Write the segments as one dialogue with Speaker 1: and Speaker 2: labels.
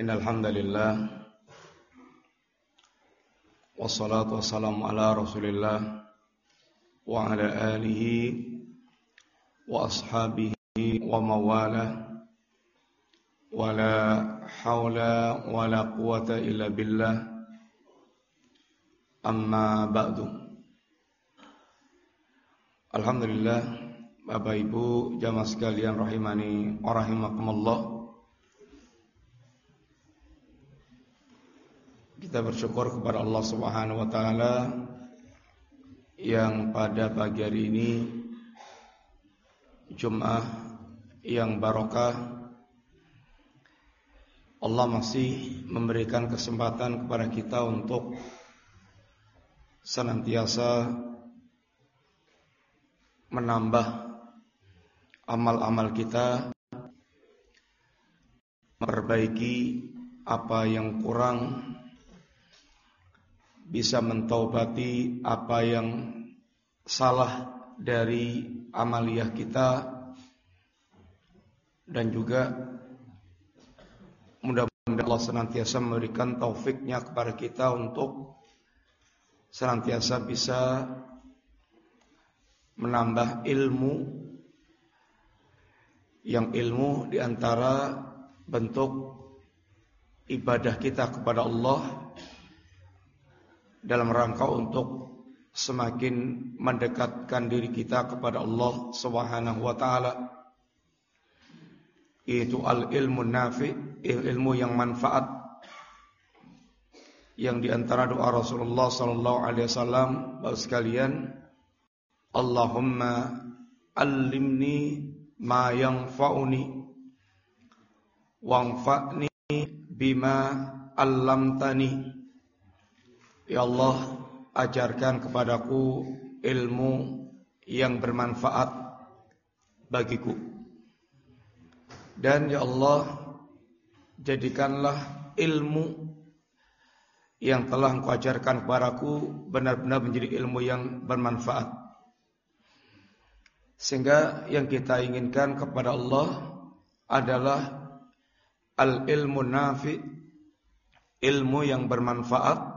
Speaker 1: إن الحمد لله والصلاة والسلام على رسول الله وعلى آله وأصحابه ومواله ولا حول ولا قوة إلا بالله أما بعد Alhamdulillah Bapak Ibu jamaah sekalian rahimani wa rahimakumullah Kita bersyukur kepada Allah Subhanahu wa taala yang pada pagi hari ini Jumat yang barokah Allah masih memberikan kesempatan kepada kita untuk senantiasa menambah amal-amal kita memperbaiki apa yang kurang bisa mentaubati apa yang salah dari amaliyah kita dan juga mudah-mudahan Allah senantiasa memberikan taufiknya kepada kita untuk senantiasa bisa menambah ilmu yang ilmu di antara bentuk ibadah kita kepada Allah dalam rangka untuk semakin mendekatkan diri kita kepada Allah Subhanahu wa taala itu al ilmu nafi ilmu yang manfaat yang di antara doa Rasulullah sallallahu alaihi wasallam bapak sekalian Allahumma allimni ma yanfa'uni wanfa'ni bima allamtani Ya Allah, ajarkan kepadaku ilmu yang bermanfaat bagiku. Dan ya Allah, jadikanlah ilmu yang telah engkau ajarkan kepadaku benar-benar menjadi ilmu yang bermanfaat. Sehingga yang kita inginkan kepada Allah adalah al-ilmu nafi, ilmu yang bermanfaat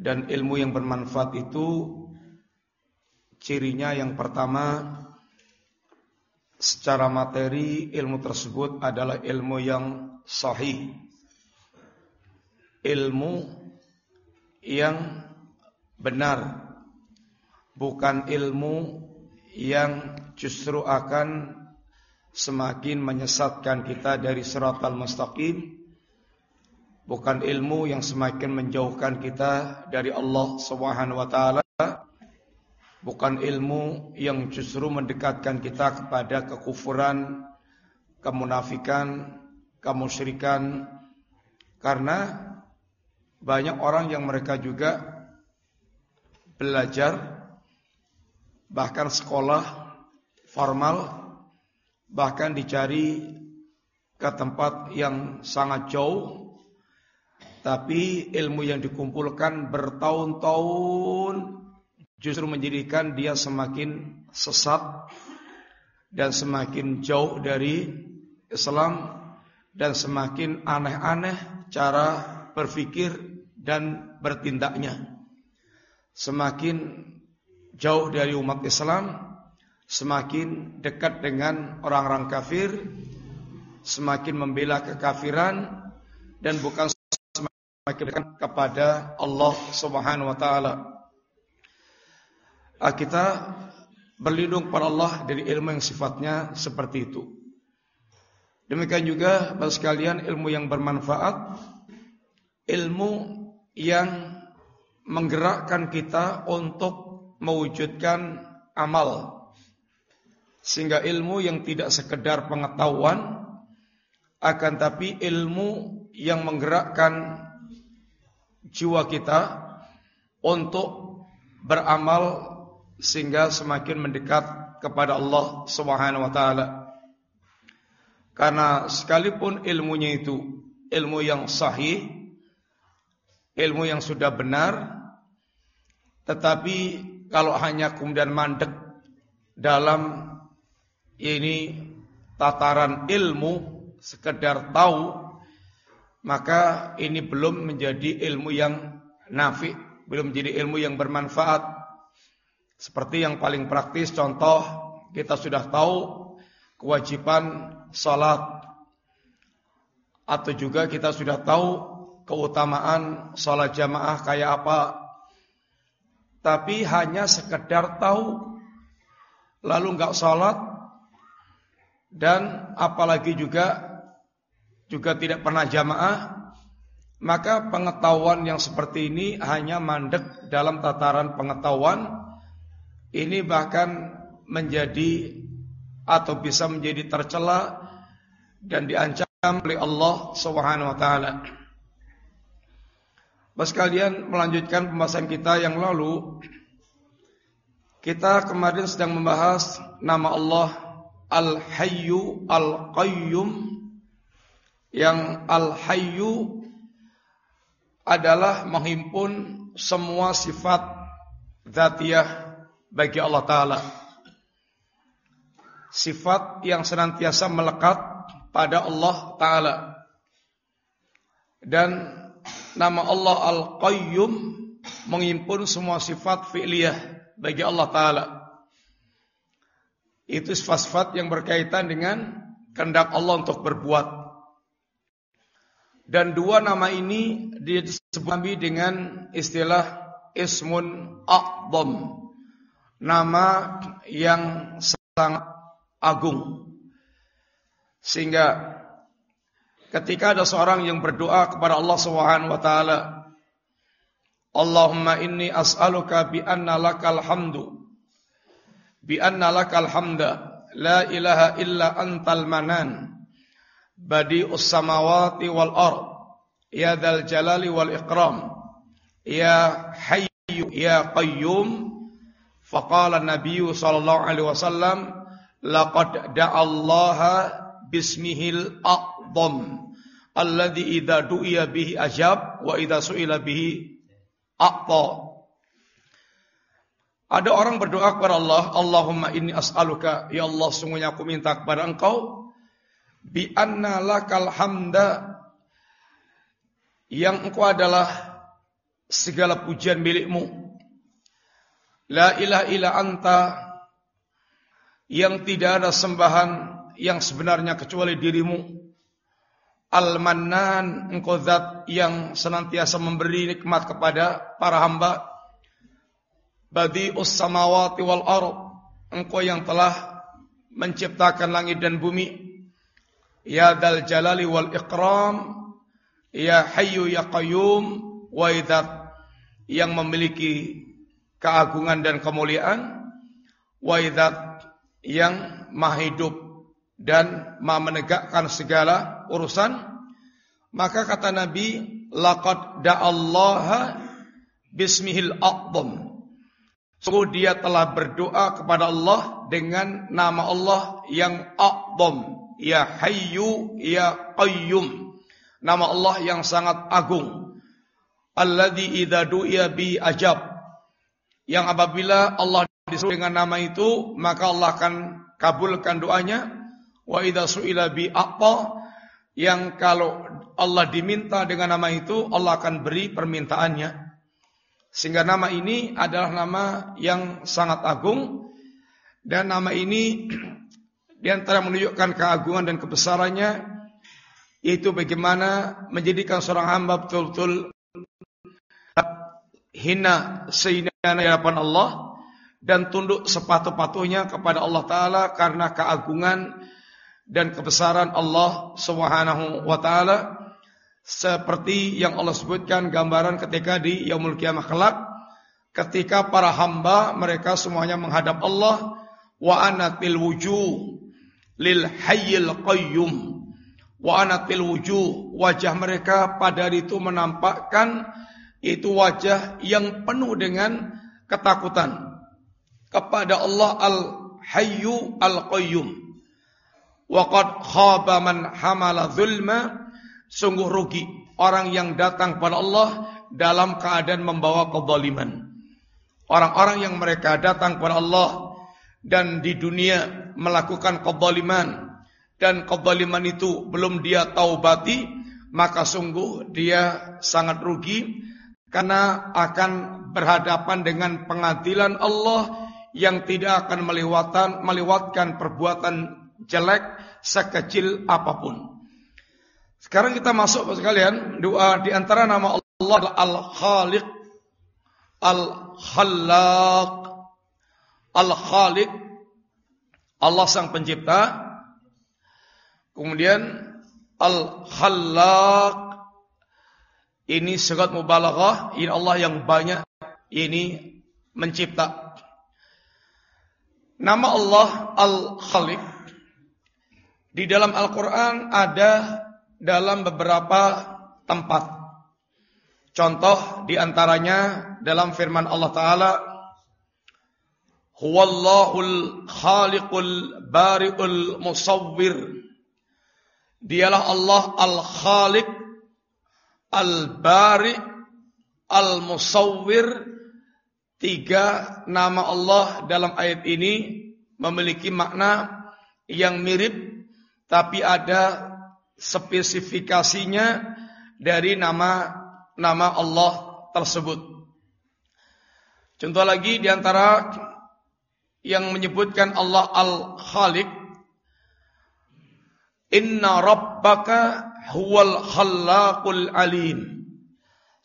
Speaker 1: dan ilmu yang bermanfaat itu cirinya yang pertama secara materi ilmu tersebut adalah ilmu yang sahih. Ilmu yang benar bukan ilmu yang justru akan semakin menyesatkan kita dari siratal mustaqim bukan ilmu yang semakin menjauhkan kita dari Allah Subhanahu wa taala. Bukan ilmu yang justru mendekatkan kita kepada kekufuran, kemunafikan, kemusyrikan. Karena banyak orang yang mereka juga belajar bahkan sekolah formal bahkan dicari ke tempat yang sangat jauh tapi ilmu yang dikumpulkan bertahun-tahun justru menjadikan dia semakin sesat dan semakin jauh dari Islam dan semakin aneh-aneh cara berpikir dan bertindaknya. Semakin jauh dari umat Islam, semakin dekat dengan orang-orang kafir, semakin membela kekafiran dan bukan semakin kepada Allah Subhanahu wa taala. Ah, kita berlindung kepada Allah dari ilmu yang sifatnya seperti itu. Demikian juga bagi sekalian ilmu yang bermanfaat, ilmu yang menggerakkan kita untuk mewujudkan amal. Sehingga ilmu yang tidak sekedar pengetahuan akan tapi ilmu yang menggerakkan jiwa kita untuk beramal sehingga semakin mendekat kepada Allah Subhanahu wa taala. Karena sekalipun ilmunya itu ilmu yang sahih, ilmu yang sudah benar, tetapi kalau hanya kemudian mandek dalam ini tataran ilmu sekedar tahu maka ini belum menjadi ilmu yang nafi, belum menjadi ilmu yang bermanfaat. Seperti yang paling praktis contoh kita sudah tahu kewajiban salat atau juga kita sudah tahu keutamaan salat jamaah kayak apa. Tapi hanya sekedar tahu lalu enggak salat dan apalagi juga juga tidak pernah jamaah, maka pengetahuan yang seperti ini hanya mandek dalam tataran pengetahuan. Ini bahkan menjadi atau bisa menjadi tercela dan diancam oleh Allah Subhanahu wa taala. Bos kalian melanjutkan pembahasan kita yang lalu kita kemarin sedang membahas nama Allah Al-Hayyu Al-Qayyum yang Al-Hayyu adalah menghimpun semua sifat zatiyah bagi Allah Ta'ala. Sifat yang senantiasa melekat pada Allah Ta'ala. Dan nama Allah Al-Qayyum menghimpun semua sifat fi'liyah bagi Allah Ta'ala. Itu sifat-sifat yang berkaitan dengan kehendak Allah untuk berbuat. Dan dua nama ini disebut dengan istilah ismun a'dham. Nama yang sangat agung. Sehingga ketika ada seorang yang berdoa kepada Allah Subhanahu wa taala, Allahumma inni as'aluka bi anna lakal hamdu bi anna lakal hamda la ilaha illa antal manan badi'us samawati wal ard. Ya dzal jalali wal ikram. Ya hayyu ya qayyum. Faqala nabiy sallallahu alaihi wasallam laqad da'allaha bismihil a'dham. Alladhi idza du'iya bihi ajab wa idza su'ila bihi a'ta. Ada orang berdoa kepada Allah, Allahumma inni as'aluka, ya Allah sungguhnya aku minta kepada Engkau bi anna lakal hamda yang engkau adalah segala pujian milikmu. La ilaha illa anta yang tidak ada sembahan yang sebenarnya kecuali dirimu. Al-Mannan engkau zat yang senantiasa memberi nikmat kepada para hamba. Badi'us samawati wal ard engkau yang telah menciptakan langit dan bumi Ya dal jalali wal ikram Ya hayyu ya qayyum Wa idhat Yang memiliki keagungan dan kemuliaan Wa idhat Yang maha hidup Dan maha menegakkan segala urusan Maka kata Nabi Laqad da'allaha Bismihil aqdam Sungguh dia telah berdoa kepada Allah Dengan nama Allah yang aqdam Ya Hayyu Ya Qayyum. Nama Allah yang sangat agung. Alladhi idza du'iya bi ajab. Yang apabila Allah disuruh dengan nama itu, maka Allah akan kabulkan doanya. Wa idza su'ila bi apa yang kalau Allah diminta dengan nama itu, Allah akan beri permintaannya. Sehingga nama ini adalah nama yang sangat agung dan nama ini di antara menunjukkan keagungan dan kebesarannya itu bagaimana menjadikan seorang hamba betul-betul hina sehina di hadapan Allah dan tunduk sepatu-patuhnya kepada Allah taala karena keagungan dan kebesaran Allah Subhanahu wa taala. Seperti yang Allah sebutkan gambaran ketika di yaumul kiamah kelak ketika para hamba mereka semuanya menghadap Allah wa anatil wujuh lil hayyil qayyum. Wa anatil wujuh. Wajah mereka pada hari itu menampakkan itu wajah yang penuh dengan ketakutan kepada Allah al hayyu al qayyum. Wa qad khaba man hamala zulma. Sungguh rugi orang yang datang kepada Allah dalam keadaan membawa kezaliman. Orang-orang yang mereka datang kepada Allah dan di dunia melakukan kezaliman. Dan kezaliman itu belum dia taubati maka sungguh dia sangat rugi karena akan berhadapan dengan pengadilan Allah yang tidak akan melewatkan melewatkan perbuatan jelek sekecil apa pun. Sekarang kita masuk sekalian. Doa di antara nama Allah Al-Khaliq. Al-Khallaq Al-Khaliq. Allah sang pencipta. Kemudian Al-Khallaq. Ini segat mubalaghah, ini Allah yang banyak ini mencipta. Nama Allah Al-Khaliq. Di dalam Al-Qur'an ada dalam beberapa tempat. Contoh di antaranya dalam firman Allah taala Huwallahul khaliqul bari'ul musawwir Dialah Allah Al-Khaliq, Al-Bari, Al-Musawwir. Tiga nama Allah dalam ayat ini memiliki makna yang mirip tapi ada spesifikasinya dari nama nama Allah tersebut. Contoh lagi di antara yang menyebutkan Allah Al-Khaliq Inna rabbaka huwal khallaqul alim.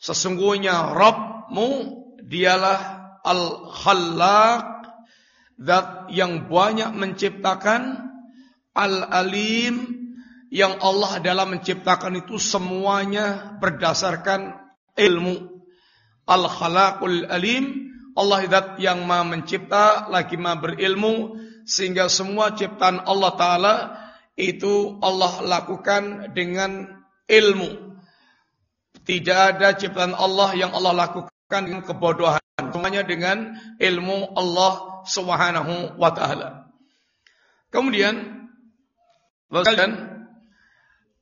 Speaker 1: Sesungguhnya Rabbmu dialah al-khallaq zat yang banyak menciptakan al-alim yang Allah dalam menciptakan itu semuanya berdasarkan ilmu. Al-khalaqul alim Allah zat yang maha mencipta lagi maha berilmu sehingga semua ciptaan Allah taala itu Allah lakukan dengan ilmu. Tidak ada ciptaan Allah yang Allah lakukan dengan kebodohan. Semuanya dengan ilmu Allah Subhanahu wa taala. Kemudian dan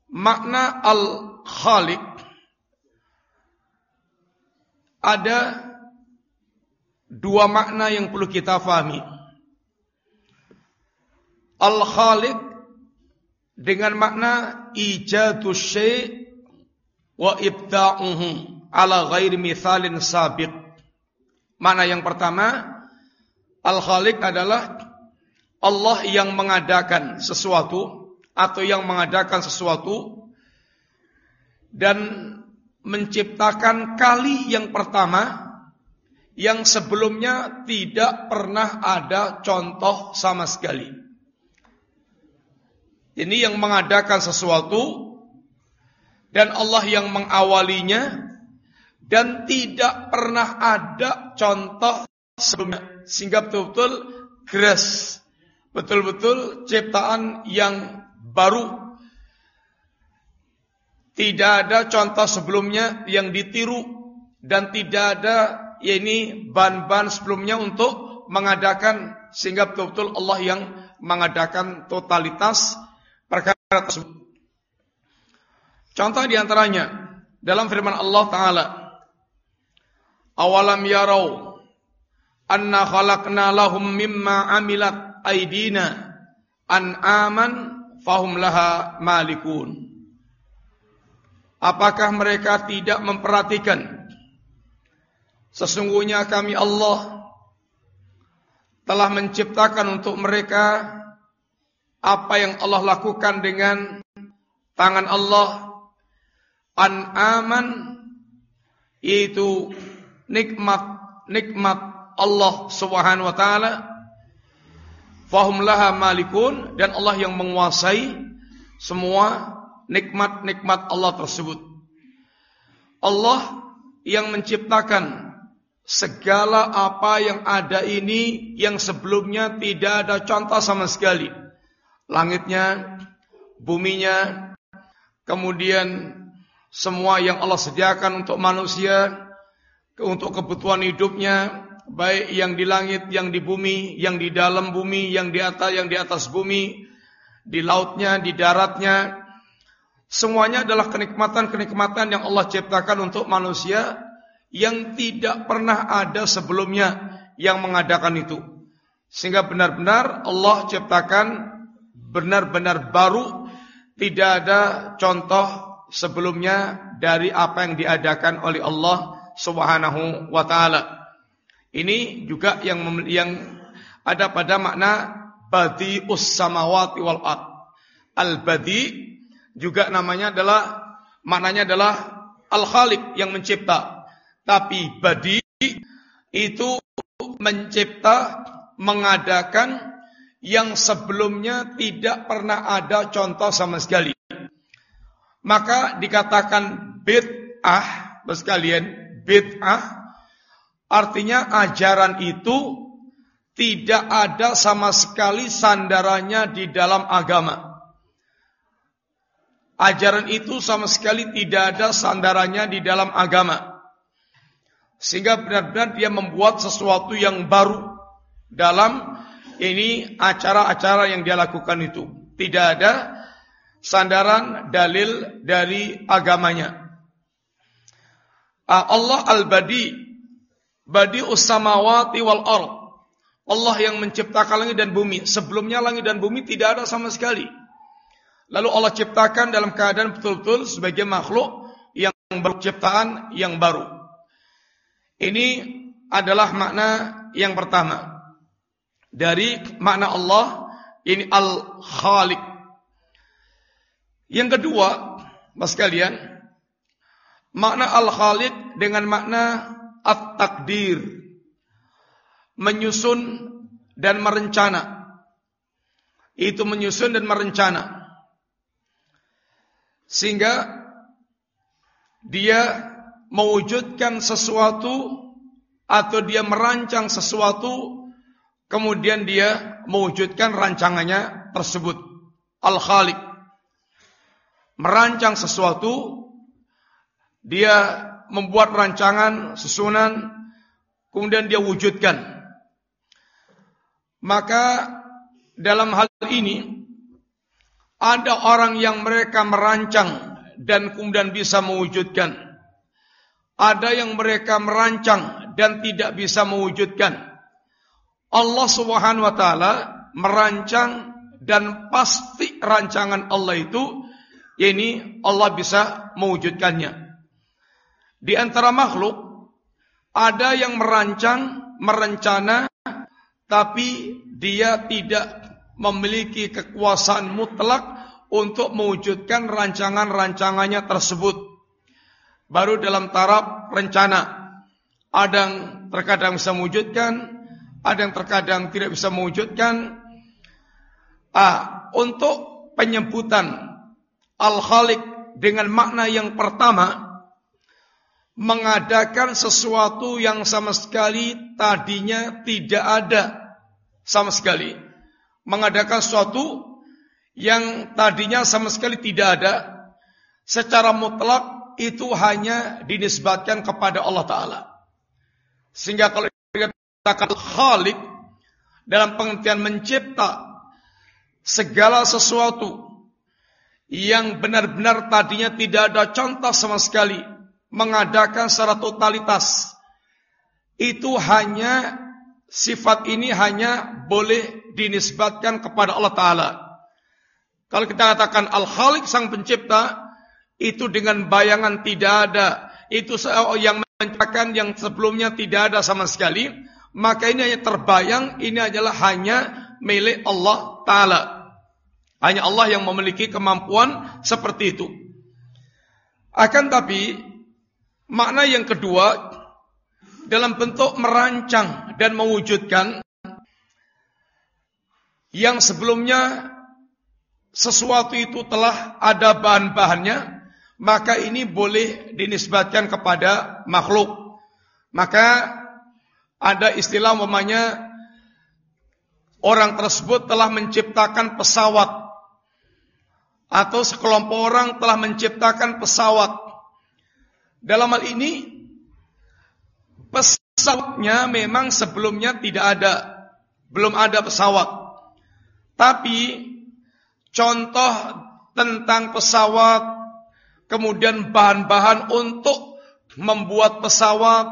Speaker 1: makna al-khaliq ada dua makna yang perlu kita fahami. Al-khaliq dengan makna ijadu syai' wa ibda'uhu ala ghairi mithalin sabiq. Mana yang pertama, Al-Khaliq adalah Allah yang mengadakan sesuatu atau yang mengadakan sesuatu dan menciptakan kali yang pertama yang sebelumnya tidak pernah ada contoh sama sekali. Ini yang mengadakan sesuatu dan Allah yang mengawalinya dan tidak pernah ada contoh sebelumnya sehingga betul-betul grace betul-betul ciptaan yang baru tidak ada contoh sebelumnya yang ditiru dan tidak ada ya ini ban-ban sebelumnya untuk mengadakan sehingga betul-betul Allah yang mengadakan totalitas perkara tersebut. Contoh di antaranya dalam firman Allah Taala, awalam yarau anna khalaqna lahum mimma amilat aidina an aman fahum laha malikun. Apakah mereka tidak memperhatikan sesungguhnya kami Allah telah menciptakan untuk mereka apa yang Allah lakukan dengan tangan Allah. An-aman yaitu nikmat nikmat Allah Subhanahu wa taala. Fahum laha malikun dan Allah yang menguasai semua nikmat-nikmat Allah tersebut. Allah yang menciptakan segala apa yang ada ini yang sebelumnya tidak ada contoh sama sekali. Langitnya, buminya, kemudian semua yang Allah sediakan untuk manusia, untuk kebutuhan hidupnya, baik yang di langit, yang di bumi, yang di dalam bumi, yang di atas, yang di atas bumi, di lautnya, di daratnya, semuanya adalah kenikmatan-kenikmatan yang Allah ciptakan untuk manusia yang tidak pernah ada sebelumnya yang mengadakan itu. Sehingga benar-benar Allah ciptakan benar-benar baru, tidak ada contoh sebelumnya dari apa yang diadakan oleh Allah Subhanahu wa taala. Ini juga yang yang ada pada makna badius samawati wal ard. Al-badi juga namanya adalah maknanya adalah al-khaliq yang mencipta. Tapi badi itu mencipta, mengadakan yang sebelumnya tidak pernah ada contoh sama sekali. Maka dikatakan bid'ah, sekalian, bid'ah artinya ajaran itu tidak ada sama sekali sandarannya di dalam agama. Ajaran itu sama sekali tidak ada sandarannya di dalam agama. Sehingga benar-benar dia membuat sesuatu yang baru dalam ini acara-acara yang dia lakukan itu. Tidak ada sandaran dalil dari agamanya. Ah, Allah Al-Badi, Badi Usamawati wal Ard. Allah yang menciptakan langit dan bumi. Sebelumnya langit dan bumi tidak ada sama sekali. Lalu Allah ciptakan dalam keadaan betul-betul sebagai makhluk yang berciptaan yang baru. Ini adalah makna yang pertama. Dari makna Allah ini Al-Khaliq. Yang kedua, Mas kalian, makna Al-Khaliq dengan makna At-Takdir menyusun dan merencana. Itu menyusun dan merencana. Sehingga dia mewujudkan sesuatu atau dia merancang sesuatu kemudian dia mewujudkan rancangannya tersebut. Al-Khaliq merancang sesuatu dia membuat rancangan susunan kemudian dia wujudkan maka dalam hal ini ada orang yang mereka merancang dan kemudian bisa mewujudkan. Ada yang mereka merancang dan tidak bisa mewujudkan. Allah Subhanahu wa taala merancang dan pasti rancangan Allah itu ini Allah bisa mewujudkannya. Di antara makhluk ada yang merancang, merencana tapi dia tidak memiliki kekuasaan mutlak untuk mewujudkan rancangan-rancangannya tersebut. Baru dalam taraf rencana. Ada yang terkadang bisa mewujudkan, ada yang terkadang tidak bisa mewujudkan. Ah, untuk penyebutan Al-Khaliq dengan makna yang pertama, mengadakan sesuatu yang sama sekali tadinya tidak ada sama sekali. Mengadakan sesuatu yang tadinya sama sekali tidak ada secara mutlak itu hanya dinisbatkan kepada Allah Ta'ala. Sehingga kalau dikatakan khalik dalam pengertian mencipta segala sesuatu yang benar-benar tadinya tidak ada contoh sama sekali mengadakan secara totalitas. Itu hanya sifat ini hanya boleh dinisbatkan kepada Allah Ta'ala. Kalau kita katakan Al-Khaliq sang pencipta, itu dengan bayangan tidak ada. Itu yang menciptakan yang sebelumnya tidak ada sama sekali. Maka ini hanya terbayang, ini adalah hanya milik Allah Ta'ala. Hanya Allah yang memiliki kemampuan seperti itu. Akan tapi Makna yang kedua dalam bentuk merancang dan mewujudkan yang sebelumnya sesuatu itu telah ada bahan-bahannya, maka ini boleh dinisbatkan kepada makhluk. Maka ada istilah umpamanya orang tersebut telah menciptakan pesawat atau sekelompok orang telah menciptakan pesawat dalam hal ini pesawatnya memang sebelumnya tidak ada, belum ada pesawat. Tapi contoh tentang pesawat, kemudian bahan-bahan untuk membuat pesawat,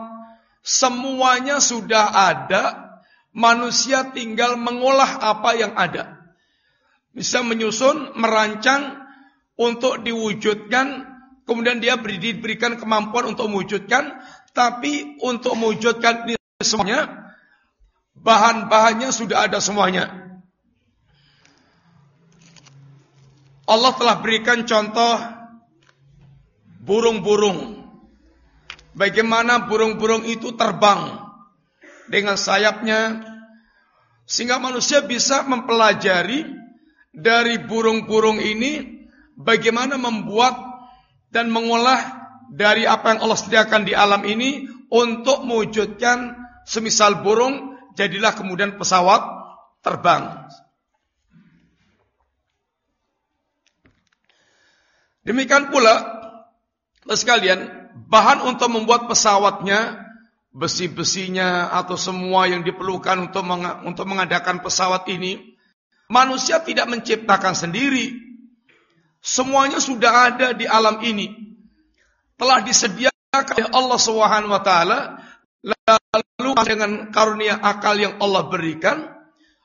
Speaker 1: semuanya sudah ada, manusia tinggal mengolah apa yang ada. Bisa menyusun, merancang untuk diwujudkan kemudian dia diberikan kemampuan untuk mewujudkan, tapi untuk mewujudkan ini semuanya, bahan-bahannya sudah ada semuanya. Allah telah berikan contoh burung-burung. Bagaimana burung-burung itu terbang dengan sayapnya sehingga manusia bisa mempelajari dari burung-burung ini bagaimana membuat dan mengolah dari apa yang Allah sediakan di alam ini untuk mewujudkan semisal burung jadilah kemudian pesawat terbang. Demikian pula sekalian, bahan untuk membuat pesawatnya, besi-besinya atau semua yang diperlukan untuk untuk mengadakan pesawat ini, manusia tidak menciptakan sendiri. Semuanya sudah ada di alam ini. Telah disediakan oleh Allah Subhanahu wa taala lalu dengan karunia akal yang Allah berikan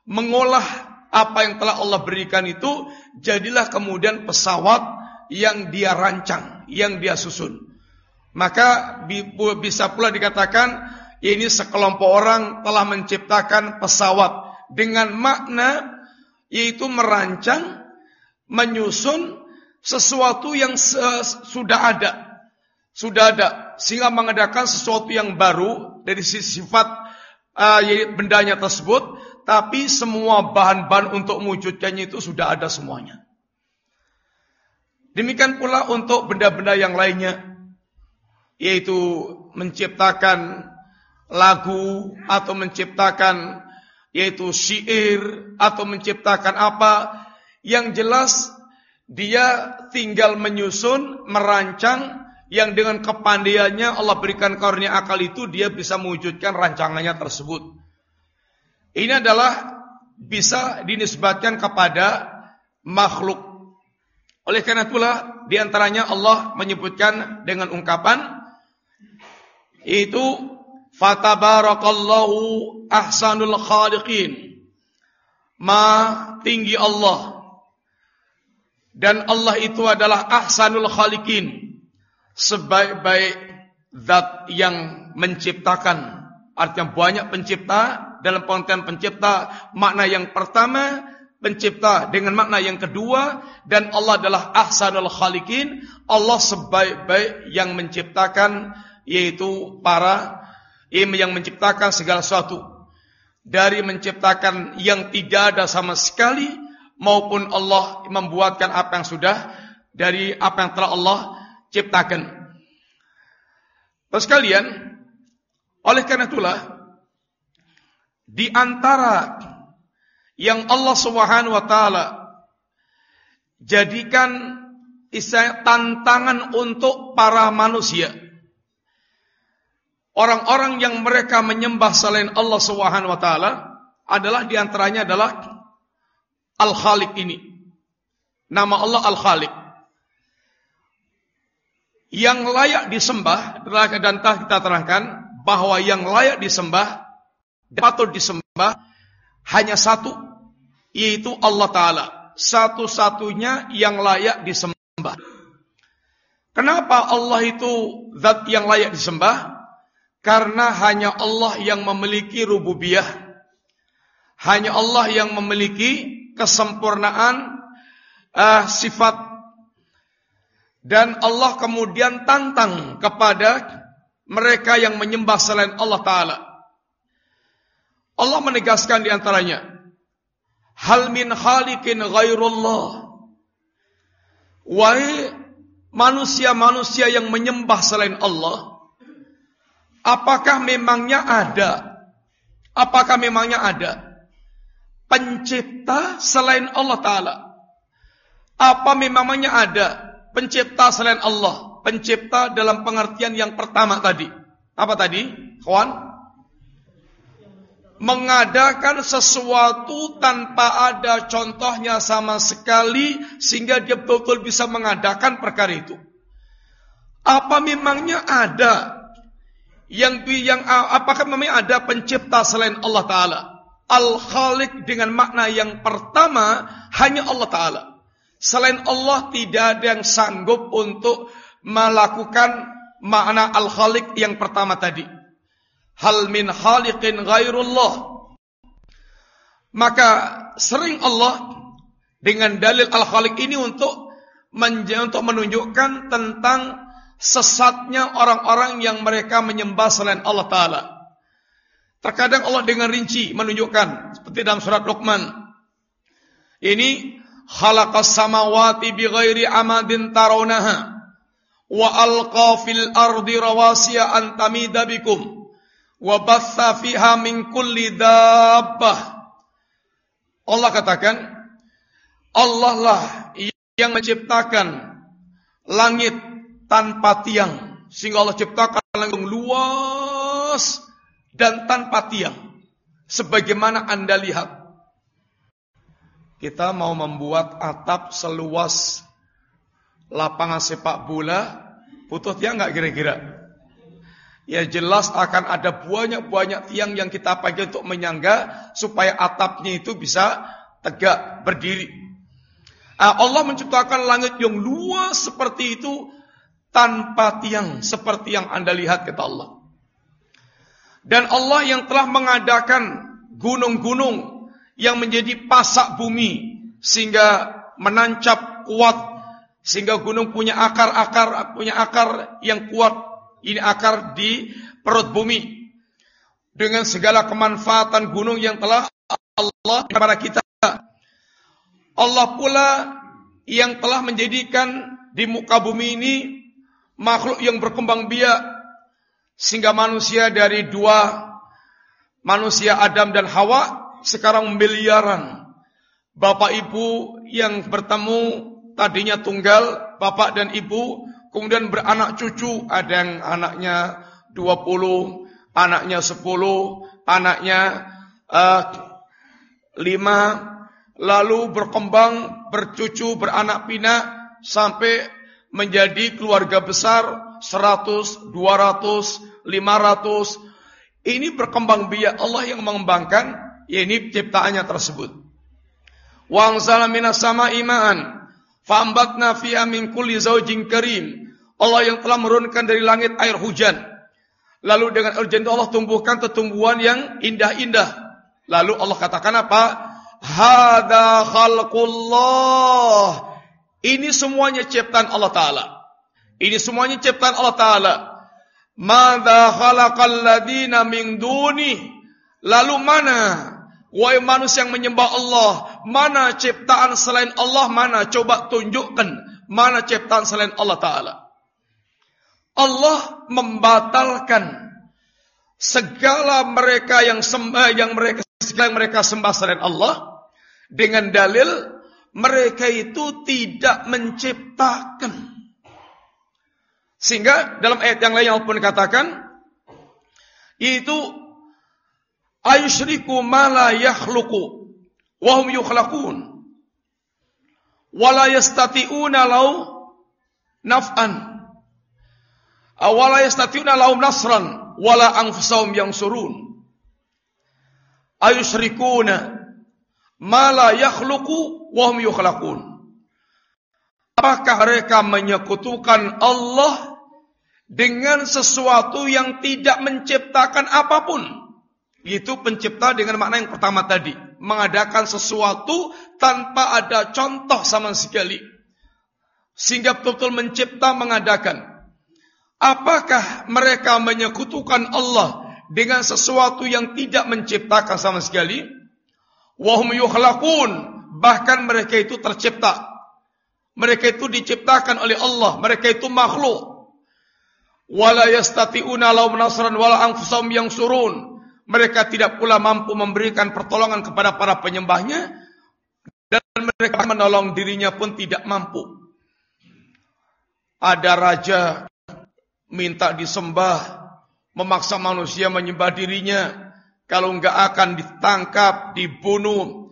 Speaker 1: mengolah apa yang telah Allah berikan itu jadilah kemudian pesawat yang dia rancang, yang dia susun. Maka bisa pula dikatakan ini sekelompok orang telah menciptakan pesawat dengan makna yaitu merancang, menyusun sesuatu yang sudah ada. Sudah ada sehingga mengadakan sesuatu yang baru dari sifat uh, bendanya tersebut, tapi semua bahan-bahan untuk mewujudkannya itu sudah ada semuanya. Demikian pula untuk benda-benda yang lainnya, yaitu menciptakan lagu atau menciptakan yaitu syair atau menciptakan apa yang jelas dia tinggal menyusun, merancang yang dengan kepandaiannya Allah berikan karunia akal itu dia bisa mewujudkan rancangannya tersebut. Ini adalah bisa dinisbatkan kepada makhluk oleh karena itulah diantaranya Allah menyebutkan dengan ungkapan itu fatabarakallahu ahsanul khaliqin. Ma tinggi Allah dan Allah itu adalah ahsanul khaliqin. Sebaik-baik zat yang menciptakan. Artinya banyak pencipta dalam pengertian pencipta makna yang pertama pencipta dengan makna yang kedua dan Allah adalah ahsanul khaliqin Allah sebaik-baik yang menciptakan yaitu para yang menciptakan segala sesuatu dari menciptakan yang tidak ada sama sekali maupun Allah membuatkan apa yang sudah dari apa yang telah Allah ciptakan. Terus kalian oleh karena itulah di antara yang Allah Subhanahu wa taala jadikan tantangan untuk para manusia. Orang-orang yang mereka menyembah selain Allah Subhanahu wa taala adalah di antaranya adalah Al-Khaliq ini. Nama Allah Al-Khaliq. Yang layak disembah dan kita terangkan bahwa yang layak disembah patut disembah hanya satu yaitu Allah Ta'ala. Satu-satunya yang layak disembah. Kenapa Allah itu zat yang layak disembah? Karena hanya Allah yang memiliki rububiyah. Hanya Allah yang memiliki kesempurnaan uh, sifat. Dan Allah kemudian tantang kepada mereka yang menyembah selain Allah Ta'ala. Allah menegaskan di antaranya, Hal min khaliqin ghairullah. Wahai manusia-manusia yang menyembah selain Allah, apakah memangnya ada? Apakah memangnya ada pencipta selain Allah taala? Apa memangnya ada pencipta selain Allah? Pencipta dalam pengertian yang pertama tadi. Apa tadi? Kawan? Mengadakan sesuatu tanpa ada contohnya sama sekali sehingga dia betul-betul bisa mengadakan perkara itu. Apa memangnya ada yang yang apakah memang ada pencipta selain Allah taala? Al-Khaliq dengan makna yang pertama hanya Allah taala. Selain Allah tidak ada yang sanggup untuk melakukan makna al-khaliq yang pertama tadi. Hal min khaliqin ghairullah. Maka sering Allah dengan dalil al-khaliq ini untuk untuk menunjukkan tentang sesatnya orang-orang yang mereka menyembah selain Allah Ta'ala. Terkadang Allah dengan rinci menunjukkan seperti dalam surat Luqman. Ini khalaqas samawati bighairi amadin tarawnaha wa alqa fil ardi rawasiya an tamida bikum wa batha fiha min kulli dabbah. Allah katakan Allah lah yang menciptakan langit tanpa tiang sehingga Allah ciptakan langit luas dan tanpa tiang. Sebagaimana Anda lihat. Kita mau membuat atap seluas lapangan sepak bola, butuh tiang nggak kira-kira? Ya jelas akan ada banyak-banyak tiang yang kita pakai untuk menyangga supaya atapnya itu bisa tegak berdiri. Ah, Allah menciptakan langit yang luas seperti itu tanpa tiang seperti yang Anda lihat kata Allah. Dan Allah yang telah mengadakan gunung-gunung yang menjadi pasak bumi sehingga menancap kuat sehingga gunung punya akar-akar punya akar yang kuat ini akar di perut bumi. Dengan segala kemanfaatan gunung yang telah Allah kepada kita. Allah pula yang telah menjadikan di muka bumi ini makhluk yang berkembang biak. Sehingga manusia dari dua manusia Adam dan Hawa sekarang miliaran. Bapak ibu yang bertemu tadinya tunggal, bapak dan ibu, kemudian beranak cucu, ada yang anaknya 20, anaknya 10, anaknya uh, 5, lalu berkembang, bercucu, beranak pinak, sampai menjadi keluarga besar 100, 200, 500. Ini berkembang biak Allah yang mengembangkan ya ini ciptaannya tersebut. Wa anzala minas sama imaan fambatna fiha min kulli karim. Allah yang telah menurunkan dari langit air hujan. Lalu dengan urgen Allah tumbuhkan tumbuhan yang indah-indah. Lalu Allah katakan apa? Hada khalqullah. Ini semuanya ciptaan Allah Ta'ala. Ini semuanya ciptaan Allah Ta'ala. Mada khalaqal ladina min duni. Lalu mana? Wahai manusia yang menyembah Allah. Mana ciptaan selain Allah? Mana? Coba tunjukkan. Mana ciptaan selain Allah Ta'ala? Allah membatalkan segala mereka yang sembah yang mereka segala mereka sembah selain Allah. Dengan dalil mereka itu tidak menciptakan. Sehingga dalam ayat yang lain Allah pun katakan yaitu ayusyriku ma la yakhluqu wa hum yukhlaqun wa la yastati'una law naf'an aw la yastati'una lahum nasran wala anfusahum yansurun ayusyrikuna ma la yakhluqu wa hum yukhlaqun Apakah mereka menyekutukan Allah dengan sesuatu yang tidak menciptakan apapun? Itu pencipta dengan makna yang pertama tadi. Mengadakan sesuatu tanpa ada contoh sama sekali. Sehingga betul-betul mencipta mengadakan. Apakah mereka menyekutukan Allah dengan sesuatu yang tidak menciptakan sama sekali? Wahum yukhlaqun. Bahkan mereka itu tercipta. Mereka itu diciptakan oleh Allah. Mereka itu makhluk. Wala yastati'una lahum nasran wala anfusahum yang surun. Mereka tidak pula mampu memberikan pertolongan kepada para penyembahnya. Dan mereka menolong dirinya pun tidak mampu. Ada raja minta disembah. Memaksa manusia menyembah dirinya. Kalau enggak akan ditangkap, dibunuh,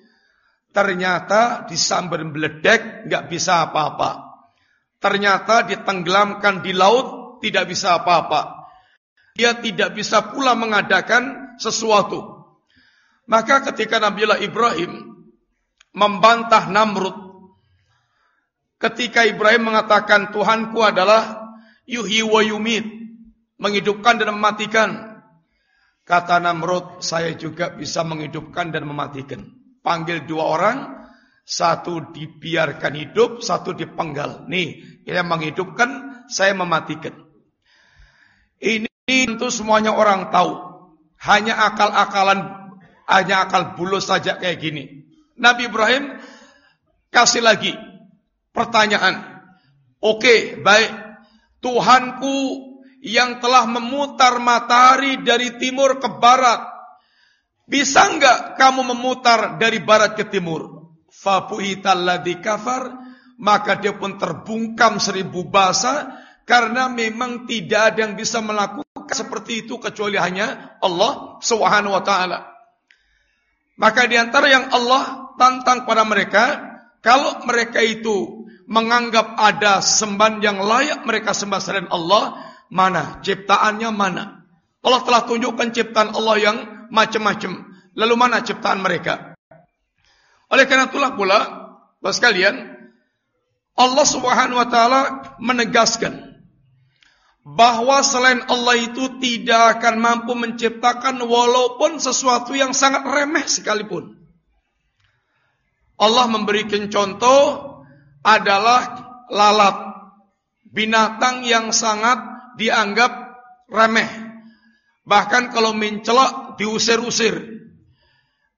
Speaker 1: Ternyata disambar meledek nggak bisa apa-apa. Ternyata ditenggelamkan di laut tidak bisa apa-apa. Dia tidak bisa pula mengadakan sesuatu. Maka ketika Nabiullah Ibrahim membantah Namrud, ketika Ibrahim mengatakan Tuhanku adalah yuhyi wa yumit, menghidupkan dan mematikan. Kata Namrud, saya juga bisa menghidupkan dan mematikan. Panggil dua orang, satu dibiarkan hidup, satu dipenggal. Nih, yang menghidupkan, saya mematikan. Ini tentu semuanya orang tahu. Hanya akal-akalan, hanya akal bulus saja kayak gini. Nabi Ibrahim kasih lagi pertanyaan. Oke, baik. Tuhanku yang telah memutar matahari dari timur ke barat. Bisa enggak kamu memutar dari barat ke timur? Fabuhitalladzi kafar, maka dia pun terbungkam seribu bahasa karena memang tidak ada yang bisa melakukan seperti itu kecuali hanya Allah Subhanahu wa taala. Maka di antara yang Allah tantang pada mereka, kalau mereka itu menganggap ada sembahan yang layak mereka sembah selain Allah, mana ciptaannya mana? Allah telah tunjukkan ciptaan Allah yang macam-macam. Lalu mana ciptaan mereka? Oleh karena itulah pula, Bapak sekalian, Allah Subhanahu wa taala menegaskan bahwa selain Allah itu tidak akan mampu menciptakan walaupun sesuatu yang sangat remeh sekalipun. Allah memberikan contoh adalah lalat, binatang yang sangat dianggap remeh. Bahkan kalau mencelak diusir-usir.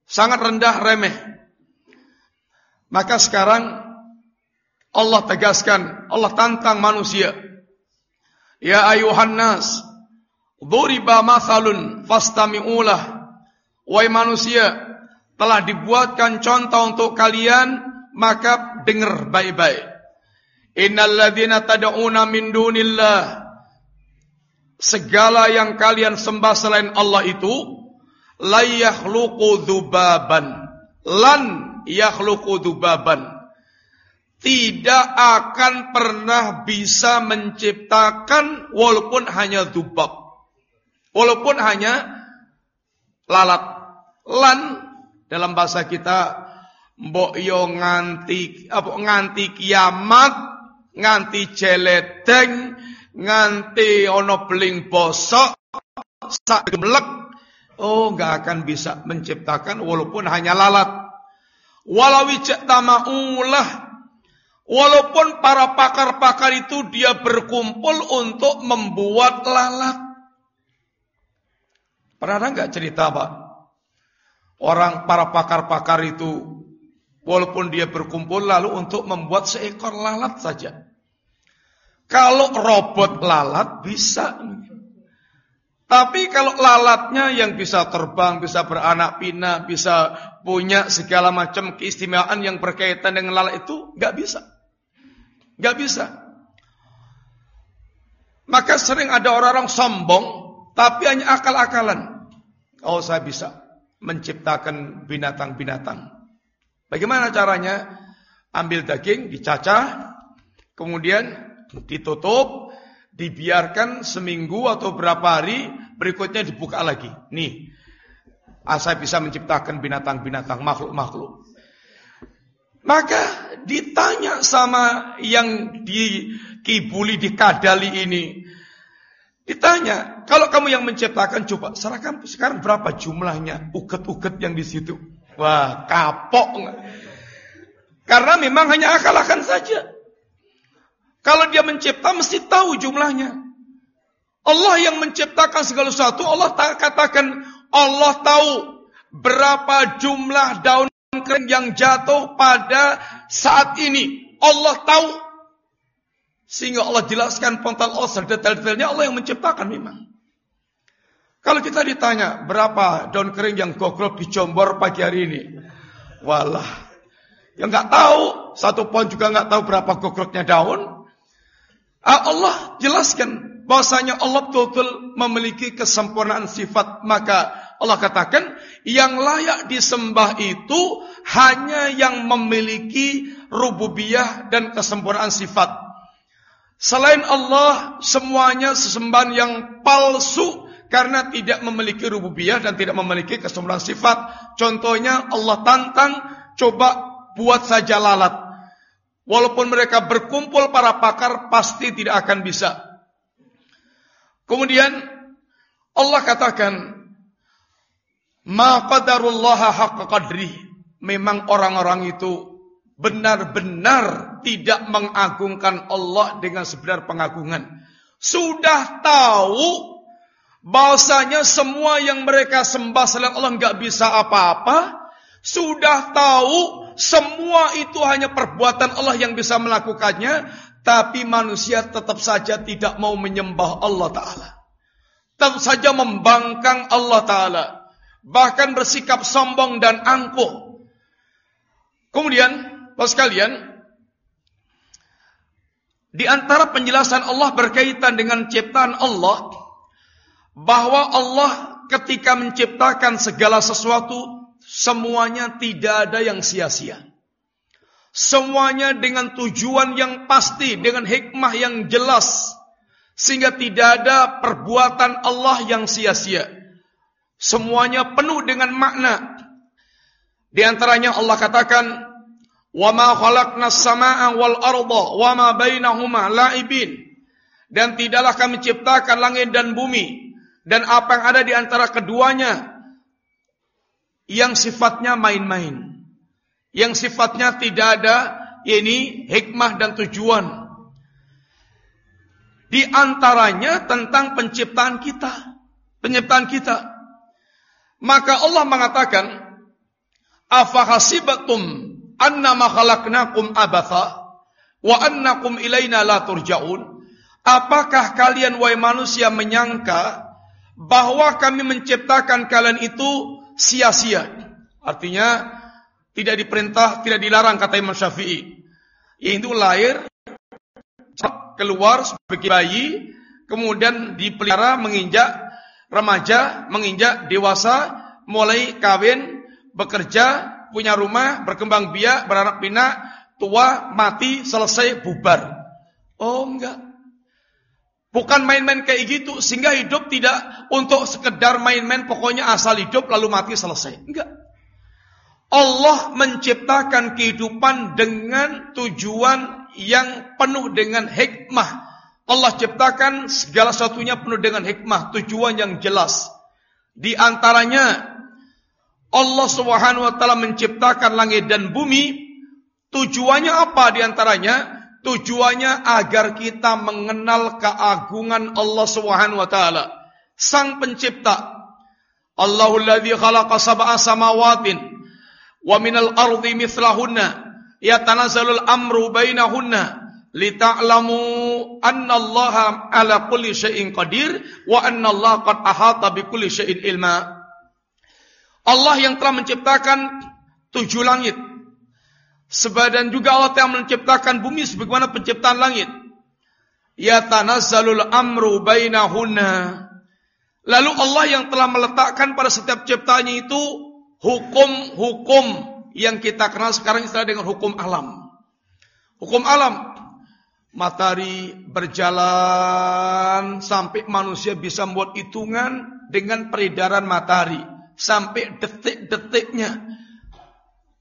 Speaker 1: Sangat rendah remeh. Maka sekarang Allah tegaskan, Allah tantang manusia Ya ayuhan nas, Duriba mathalun fastami'ulah. Wahai manusia, telah dibuatkan contoh untuk kalian, maka dengar baik-baik. Innal ladzina tad'una min dunillah segala yang kalian sembah selain Allah itu la yakhluqu dzubaban lan yakhluqu dzubaban tidak akan pernah bisa menciptakan walaupun hanya dubab. Walaupun hanya lalat. Lan dalam bahasa kita mbok yo nganti apa nganti kiamat, nganti jeledeng, nganti ono beling bosok, sak gemlek, oh nggak akan bisa menciptakan walaupun hanya lalat. Walau tamaulah Walaupun para pakar-pakar itu dia berkumpul untuk membuat lalat. Pernah nggak cerita Pak? Orang para pakar-pakar itu walaupun dia berkumpul lalu untuk membuat seekor lalat saja. Kalau robot lalat bisa. Tapi kalau lalatnya yang bisa terbang, bisa beranak pinak, bisa punya segala macam keistimewaan yang berkaitan dengan lalat itu nggak bisa. Gak bisa. Maka sering ada orang-orang sombong, tapi hanya akal-akalan. Oh saya bisa menciptakan binatang-binatang. Bagaimana caranya? Ambil daging, dicacah, kemudian ditutup, dibiarkan seminggu atau berapa hari, berikutnya dibuka lagi. Nih, saya bisa menciptakan binatang-binatang, makhluk-makhluk. Maka ditanya sama yang dikibuli, dikadali ini. Ditanya, kalau kamu yang menciptakan, coba serahkan sekarang berapa jumlahnya uget-uget yang di situ. Wah, kapok. Karena memang hanya akal-akan saja. Kalau dia mencipta mesti tahu jumlahnya. Allah yang menciptakan segala sesuatu, Allah katakan Allah tahu berapa jumlah daun kering yang jatuh pada saat ini. Allah tahu. Sehingga Allah jelaskan pontal Allah sedetail-detailnya Allah yang menciptakan memang. Kalau kita ditanya berapa daun kering yang gogrok di Jombor pagi hari ini. Walah. Yang nggak tahu. Satu pohon juga nggak tahu berapa gogroknya daun. Ah, Allah jelaskan bahwasanya Allah betul-betul memiliki kesempurnaan sifat. Maka Allah katakan yang layak disembah itu hanya yang memiliki rububiyah dan kesempurnaan sifat. Selain Allah, semuanya sesembahan yang palsu karena tidak memiliki rububiyah dan tidak memiliki kesempurnaan sifat. Contohnya Allah tantang, coba buat saja lalat. Walaupun mereka berkumpul para pakar pasti tidak akan bisa. Kemudian Allah katakan, "Ma qadarullaha haqqa qadri." Memang orang-orang itu benar-benar tidak mengagungkan Allah dengan sebenar pengagungan. Sudah tahu bahwasanya semua yang mereka sembah selain Allah nggak bisa apa-apa. Sudah tahu semua itu hanya perbuatan Allah yang bisa melakukannya. Tapi manusia tetap saja tidak mau menyembah Allah Ta'ala. Tetap saja membangkang Allah Ta'ala. Bahkan bersikap sombong dan angkuh. Kemudian, Bapak sekalian, di antara penjelasan Allah berkaitan dengan ciptaan Allah, bahwa Allah ketika menciptakan segala sesuatu, semuanya tidak ada yang sia-sia. Semuanya dengan tujuan yang pasti, dengan hikmah yang jelas, sehingga tidak ada perbuatan Allah yang sia-sia. Semuanya penuh dengan makna. Di antaranya Allah katakan, "Wa ma khalaqnas samaa'a wal arda wa ma bainahuma la'ibin." Dan tidaklah kami ciptakan langit dan bumi dan apa yang ada di antara keduanya yang sifatnya main-main yang sifatnya tidak ada ini hikmah dan tujuan. Di antaranya tentang penciptaan kita, penciptaan kita. Maka Allah mengatakan, "Afahasibatum annama khalaqnakum abatha wa annakum ilaina la turja'un?" Apakah kalian wahai manusia menyangka bahwa kami menciptakan kalian itu sia-sia? Artinya tidak diperintah, tidak dilarang kata Imam Syafi'i. Yaitu lahir keluar sebagai bayi, kemudian dipelihara menginjak remaja, menginjak dewasa, mulai kawin, bekerja, punya rumah, berkembang biak, beranak pinak, tua, mati, selesai, bubar. Oh enggak. Bukan main-main kayak gitu sehingga hidup tidak untuk sekedar main-main pokoknya asal hidup lalu mati selesai. Enggak. Allah menciptakan kehidupan dengan tujuan yang penuh dengan hikmah. Allah ciptakan segala sesuatunya penuh dengan hikmah, tujuan yang jelas. Di antaranya Allah Subhanahu wa taala menciptakan langit dan bumi. Tujuannya apa di antaranya? Tujuannya agar kita mengenal keagungan Allah Subhanahu wa taala, Sang Pencipta. Allahul ladzi khalaqa sab'a samawatin wa minal ardi mithlahunna yatanazzalul amru bainahunna lita'lamu anna Allah ala kulli syai'in qadir wa anna Allah qad ahata bi kulli syai'in ilma. Allah yang telah menciptakan tujuh langit sebadan juga Allah yang menciptakan bumi sebagaimana penciptaan langit yatanazzalul amru bainahunna lalu Allah yang telah meletakkan pada setiap ciptaannya itu hukum-hukum yang kita kenal sekarang istilah dengan hukum alam. Hukum alam. Matahari berjalan sampai manusia bisa membuat hitungan dengan peredaran matahari. Sampai detik-detiknya.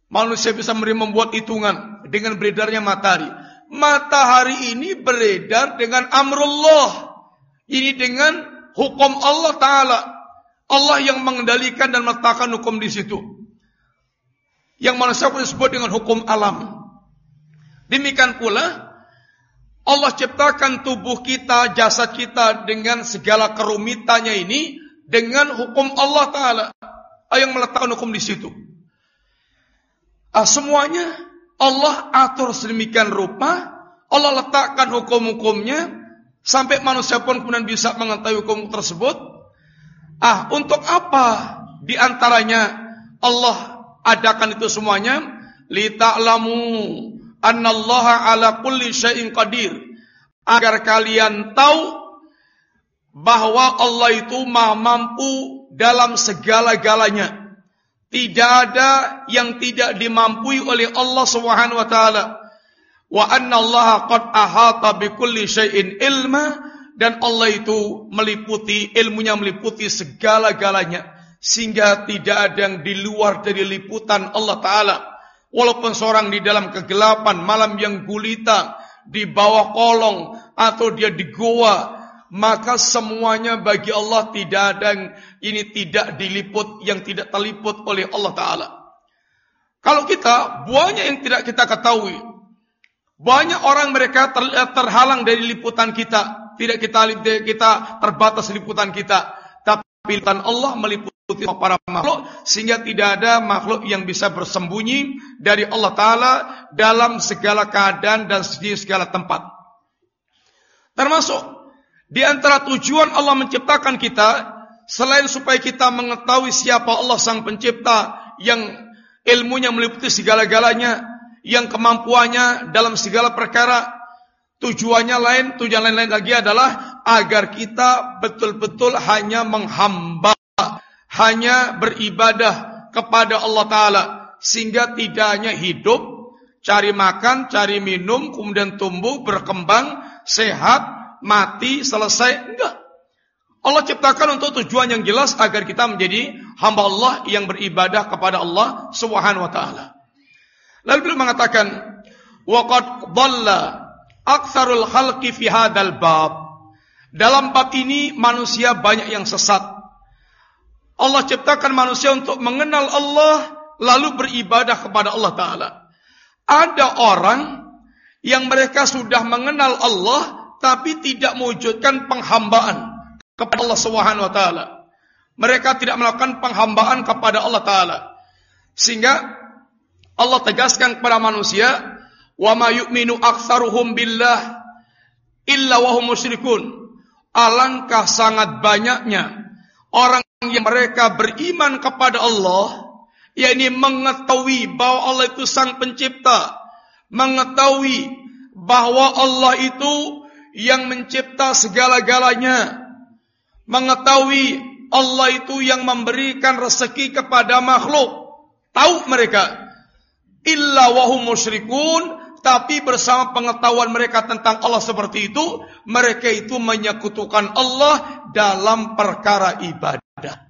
Speaker 1: Manusia bisa membuat hitungan dengan beredarnya matahari. Matahari ini beredar dengan amrullah. Ini dengan hukum Allah Ta'ala. Allah yang mengendalikan dan meletakkan hukum di situ. Yang manusia disebut dengan hukum alam. Demikian pula Allah ciptakan tubuh kita, jasad kita dengan segala kerumitannya ini dengan hukum Allah Taala yang meletakkan hukum di situ. Ah, semuanya Allah atur sedemikian rupa, Allah letakkan hukum-hukumnya sampai manusia pun kemudian bisa mengetahui hukum tersebut Ah, untuk apa di antaranya Allah adakan itu semuanya? Li ta'lamu annallaha ala kulli syai'in qadir. Agar kalian tahu bahwa Allah itu maha mampu dalam segala-galanya. Tidak ada yang tidak dimampui oleh Allah Subhanahu wa taala. Wa anna Allah qad ahata bi kulli syai'in ilma dan Allah itu meliputi ilmunya meliputi segala-galanya sehingga tidak ada yang di luar dari liputan Allah taala walaupun seorang di dalam kegelapan malam yang gulita di bawah kolong atau dia di goa maka semuanya bagi Allah tidak ada yang ini tidak diliput yang tidak terliput oleh Allah Ta'ala. Kalau kita, banyak yang tidak kita ketahui. Banyak orang mereka ter, terhalang dari liputan kita. Tidak kita kita terbatas liputan kita. Tapi liputan Allah meliputi para makhluk. Sehingga tidak ada makhluk yang bisa bersembunyi dari Allah Ta'ala dalam segala keadaan dan di segala tempat. Termasuk di antara tujuan Allah menciptakan kita, selain supaya kita mengetahui siapa Allah Sang Pencipta yang ilmunya meliputi segala-galanya, yang kemampuannya dalam segala perkara, tujuannya lain, tujuan lain-lain lagi adalah agar kita betul-betul hanya menghamba, hanya beribadah kepada Allah Ta'ala, sehingga tidak hanya hidup, cari makan, cari minum, kemudian tumbuh, berkembang, sehat, mati, selesai. Enggak. Allah ciptakan untuk tujuan yang jelas agar kita menjadi hamba Allah yang beribadah kepada Allah Subhanahu wa taala. Lalu beliau mengatakan, "Wa qad dhalla aktsarul khalqi fi hadzal bab." Dalam bab ini manusia banyak yang sesat. Allah ciptakan manusia untuk mengenal Allah lalu beribadah kepada Allah taala. Ada orang yang mereka sudah mengenal Allah tapi tidak mewujudkan penghambaan kepada Allah Subhanahu wa taala. Mereka tidak melakukan penghambaan kepada Allah taala. Sehingga Allah tegaskan kepada manusia, "Wa ma yu'minu aktsaruhum billah illa wa hum musyrikun." Alangkah sangat banyaknya orang yang mereka beriman kepada Allah, yakni mengetahui bahwa Allah itu sang pencipta, mengetahui bahwa Allah itu yang mencipta segala-galanya, mengetahui Allah itu yang memberikan rezeki kepada makhluk. Tahu mereka, illa wahum musyrikun, tapi bersama pengetahuan mereka tentang Allah seperti itu, mereka itu menyekutukan Allah dalam perkara ibadah.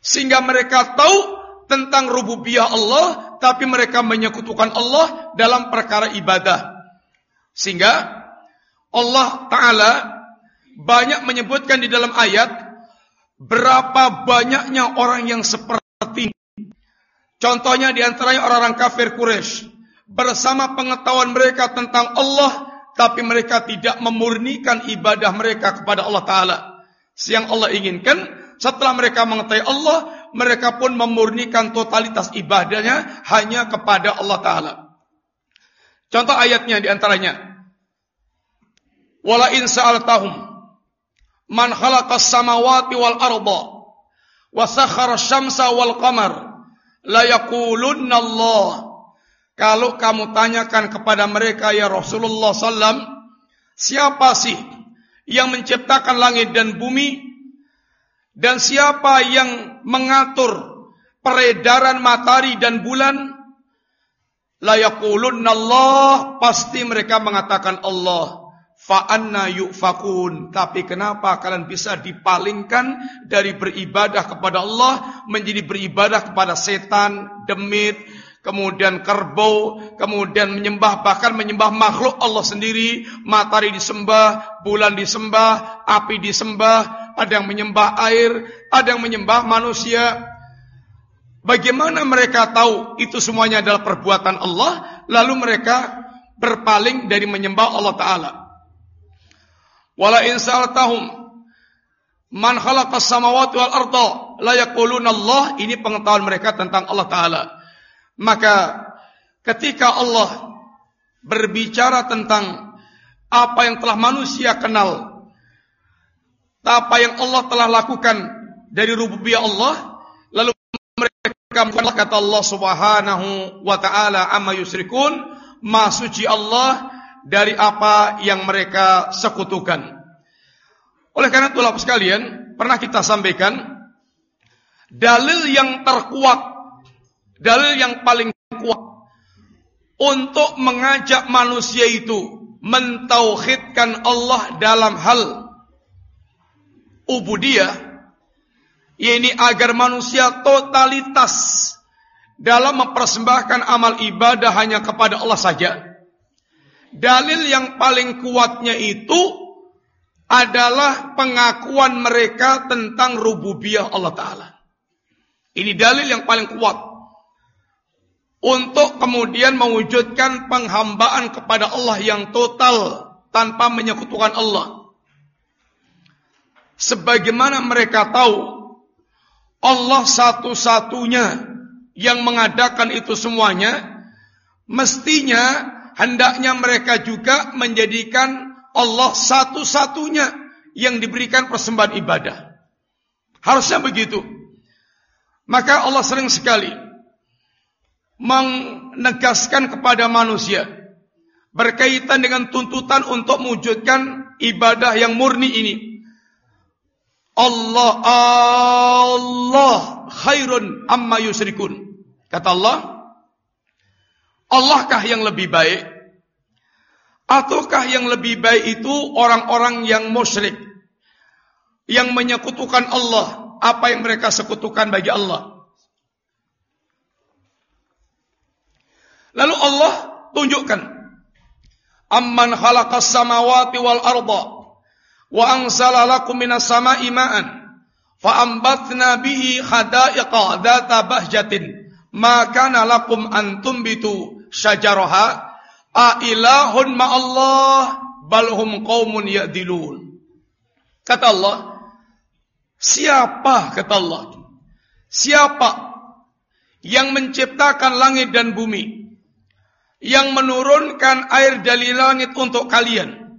Speaker 1: Sehingga mereka tahu tentang rububiyah Allah, tapi mereka menyekutukan Allah dalam perkara ibadah. Sehingga Allah Ta'ala banyak menyebutkan di dalam ayat berapa banyaknya orang yang seperti ini. Contohnya di antaranya orang-orang kafir Quraisy bersama pengetahuan mereka tentang Allah tapi mereka tidak memurnikan ibadah mereka kepada Allah Ta'ala. Siang Allah inginkan setelah mereka mengetahui Allah mereka pun memurnikan totalitas ibadahnya hanya kepada Allah Ta'ala. Contoh ayatnya di antaranya Wala in sa'altahum man khalaqas samawati wal arda wa sakhara syamsa wal qamar la yaqulunna Allah. Kalau kamu tanyakan kepada mereka ya Rasulullah sallam, siapa sih yang menciptakan langit dan bumi dan siapa yang mengatur peredaran matahari dan bulan? La yaqulunna Allah, pasti mereka mengatakan Allah. Fa'anna yu'fakun. Tapi kenapa kalian bisa dipalingkan dari beribadah kepada Allah menjadi beribadah kepada setan, demit, kemudian kerbau, kemudian menyembah bahkan menyembah makhluk Allah sendiri, matahari disembah, bulan disembah, api disembah, ada yang menyembah air, ada yang menyembah manusia. Bagaimana mereka tahu itu semuanya adalah perbuatan Allah, lalu mereka berpaling dari menyembah Allah Ta'ala. Wala in sa'altahum man khalaqas samawati wal arda la yaquluna Allah ini pengetahuan mereka tentang Allah taala. Maka ketika Allah berbicara tentang apa yang telah manusia kenal apa yang Allah telah lakukan dari rububiyah Allah lalu mereka kata Allah Subhanahu wa taala amma yusrikun ma suci Allah dari apa yang mereka sekutukan. Oleh karena itu, Bapak sekalian, pernah kita sampaikan dalil yang terkuat, dalil yang paling kuat untuk mengajak manusia itu mentauhidkan Allah dalam hal ubudiyah, yakni agar manusia totalitas dalam mempersembahkan amal ibadah hanya kepada Allah saja Dalil yang paling kuatnya itu adalah pengakuan mereka tentang rububiyah Allah Ta'ala. Ini dalil yang paling kuat. Untuk kemudian mewujudkan penghambaan kepada Allah yang total tanpa menyekutukan Allah. Sebagaimana mereka tahu Allah satu-satunya yang mengadakan itu semuanya, mestinya hendaknya mereka juga menjadikan Allah satu-satunya yang diberikan persembahan ibadah. Harusnya begitu. Maka Allah sering sekali menegaskan kepada manusia berkaitan dengan tuntutan untuk mewujudkan ibadah yang murni ini. Allah Allah khairun amma yusrikun. Kata Allah, Allahkah yang lebih baik? Ataukah yang lebih baik itu orang-orang yang musyrik? Yang menyekutukan Allah, apa yang mereka sekutukan bagi Allah? Lalu Allah tunjukkan Amman khalaqas samawati wal arda wa anzala lakum minas sama'i ma'an fa ambatna bihi hadaiqa dzata bahjatin ma kana lakum an tumbitu syajaraha A ilahun ma'allah balhum qaumun ya'dilun. Kata Allah, siapa kata Allah? Siapa yang menciptakan langit dan bumi? Yang menurunkan air dari langit untuk kalian.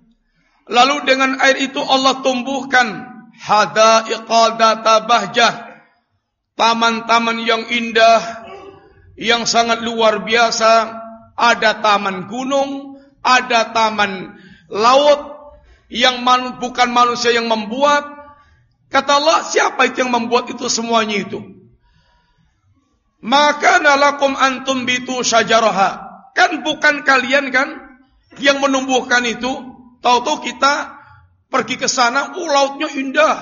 Speaker 1: Lalu dengan air itu Allah tumbuhkan hadaiqa data bahjah. Taman-taman yang indah, yang sangat luar biasa, ada taman gunung, ada taman laut yang man, bukan manusia yang membuat. Kata Allah, siapa itu yang membuat itu semuanya itu? Maka nalakum antum bitu syajaraha. Kan bukan kalian kan yang menumbuhkan itu. Tahu-tahu kita pergi ke sana, oh lautnya indah,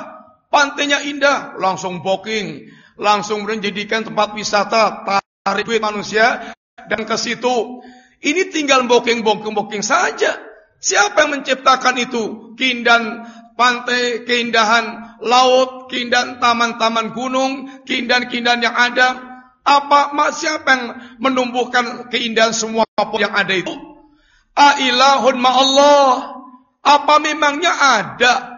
Speaker 1: pantainya indah, langsung booking, langsung menjadikan tempat wisata, tarik duit manusia, dan ke situ. Ini tinggal booking-booking-booking saja. Siapa yang menciptakan itu? Keindahan pantai, keindahan laut, keindahan taman-taman gunung, keindahan-keindahan yang ada. Apa siapa yang menumbuhkan keindahan semua apa yang ada itu? Ailahun Allah. Apa memangnya ada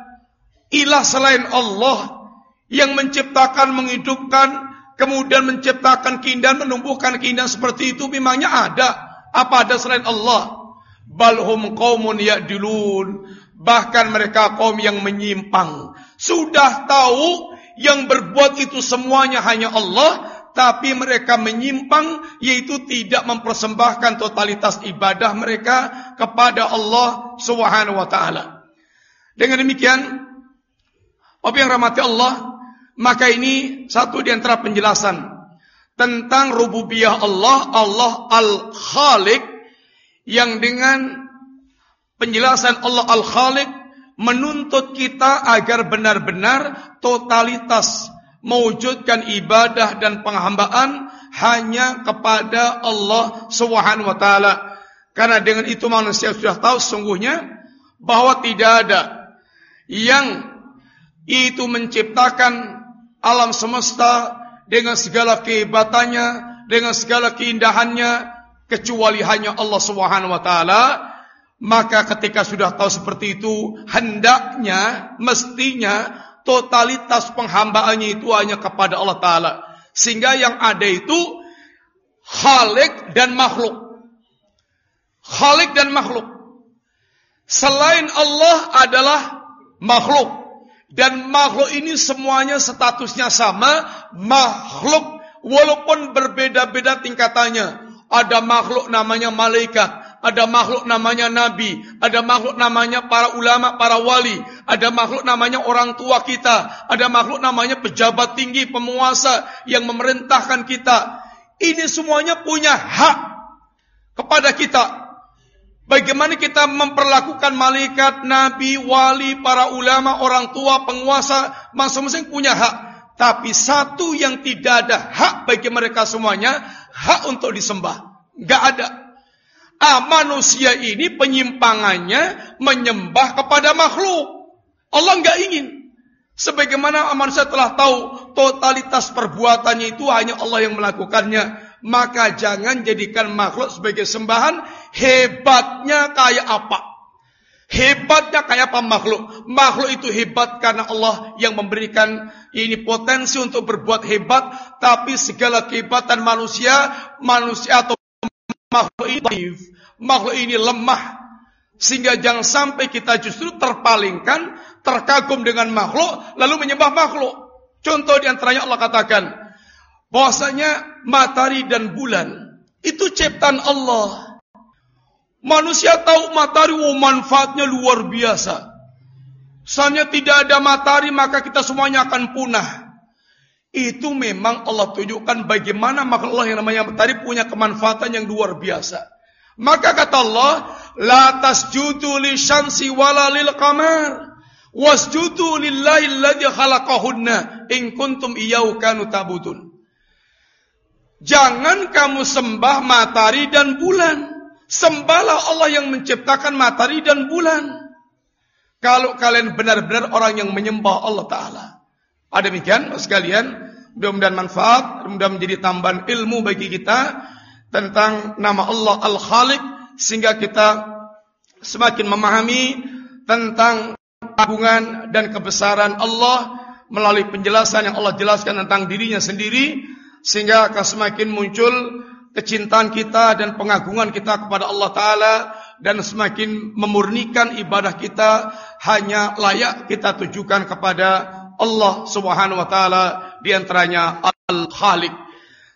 Speaker 1: ilah selain Allah yang menciptakan, menghidupkan, kemudian menciptakan keindahan, menumbuhkan keindahan seperti itu memangnya ada? Apa ada selain Allah? Balhum qaumun ya'dilun. Bahkan mereka kaum yang menyimpang. Sudah tahu yang berbuat itu semuanya hanya Allah, tapi mereka menyimpang yaitu tidak mempersembahkan totalitas ibadah mereka kepada Allah Subhanahu wa taala. Dengan demikian, apa yang rahmati Allah, maka ini satu di antara penjelasan tentang rububiyah Allah, Allah Al-Khaliq yang dengan penjelasan Allah Al-Khaliq menuntut kita agar benar-benar totalitas mewujudkan ibadah dan penghambaan hanya kepada Allah Subhanahu wa taala. Karena dengan itu manusia sudah tahu sungguhnya bahwa tidak ada yang itu menciptakan alam semesta dengan segala kehebatannya, dengan segala keindahannya, kecuali hanya Allah Subhanahu wa taala, maka ketika sudah tahu seperti itu, hendaknya, mestinya totalitas penghambaannya itu hanya kepada Allah taala. Sehingga yang ada itu khalik dan makhluk. Khalik dan makhluk. Selain Allah adalah makhluk. Dan makhluk ini semuanya statusnya sama, makhluk walaupun berbeda-beda tingkatannya. Ada makhluk namanya malaikat, ada makhluk namanya nabi, ada makhluk namanya para ulama, para wali, ada makhluk namanya orang tua kita, ada makhluk namanya pejabat tinggi, penguasa yang memerintahkan kita. Ini semuanya punya hak kepada kita. Bagaimana kita memperlakukan malaikat, nabi, wali, para ulama, orang tua, penguasa, masing-masing punya hak. Tapi satu yang tidak ada hak bagi mereka semuanya, hak untuk disembah. Gak ada. Ah, manusia ini penyimpangannya menyembah kepada makhluk. Allah nggak ingin. Sebagaimana manusia telah tahu totalitas perbuatannya itu hanya Allah yang melakukannya. Maka jangan jadikan makhluk sebagai sembahan. Hebatnya kayak apa? Hebatnya kayak apa makhluk? Makhluk itu hebat karena Allah yang memberikan ini potensi untuk berbuat hebat. Tapi segala kehebatan manusia, manusia atau makhluk ini, makhluk ini lemah. Sehingga jangan sampai kita justru terpalingkan terkagum dengan makhluk lalu menyembah makhluk. Contoh di antaranya Allah katakan bahwasanya matahari dan bulan itu ciptaan Allah. Manusia tahu matahari oh, manfaatnya luar biasa. Misalnya tidak ada matahari maka kita semuanya akan punah. Itu memang Allah tunjukkan bagaimana makhluk Allah yang namanya matahari punya kemanfaatan yang luar biasa. Maka kata Allah, la tasjudu li syamsi wala lil qamar. Wasjudu lillahi alladhi khalaqahunna in kuntum iyyahu kanu tabudun. Jangan kamu sembah matahari dan bulan. Sembahlah Allah yang menciptakan matahari dan bulan. Kalau kalian benar-benar orang yang menyembah Allah Ta'ala. Ada demikian, sekalian. Mudah-mudahan manfaat, mudah menjadi tambahan ilmu bagi kita tentang nama Allah Al-Khaliq sehingga kita semakin memahami tentang agungan dan kebesaran Allah melalui penjelasan yang Allah jelaskan tentang dirinya sendiri sehingga akan semakin muncul kecintaan kita dan pengagungan kita kepada Allah taala dan semakin memurnikan ibadah kita hanya layak kita tujukan kepada Allah Subhanahu wa taala di antaranya Al-Khaliq.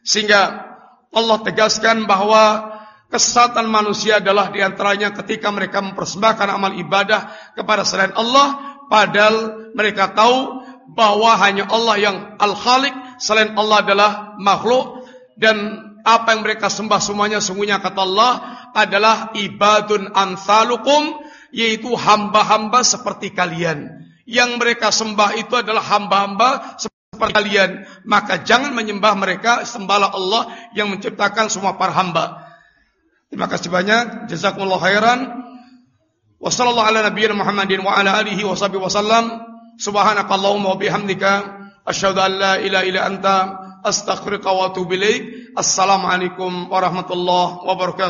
Speaker 1: Sehingga Allah tegaskan bahwa Kesesatan manusia adalah di antaranya ketika mereka mempersembahkan amal ibadah kepada selain Allah, padahal mereka tahu bahwa hanya Allah yang Al-Khaliq, selain Allah adalah makhluk dan apa yang mereka sembah semuanya sungguhnya kata Allah adalah ibadun ansalukum yaitu hamba-hamba seperti kalian. Yang mereka sembah itu adalah hamba-hamba seperti kalian. Maka jangan menyembah mereka, sembahlah Allah yang menciptakan semua para hamba. Terima kasih banyak. Jazakumullah khairan. Wassallallahu ala nabiyina Muhammadin wa ala alihi wa sahbihi wasallam. Subhanakallahumma wa bihamdika asyhadu an illa anta astaghfiruka wa atubu ilaik. Assalamualaikum warahmatullahi wabarakatuh.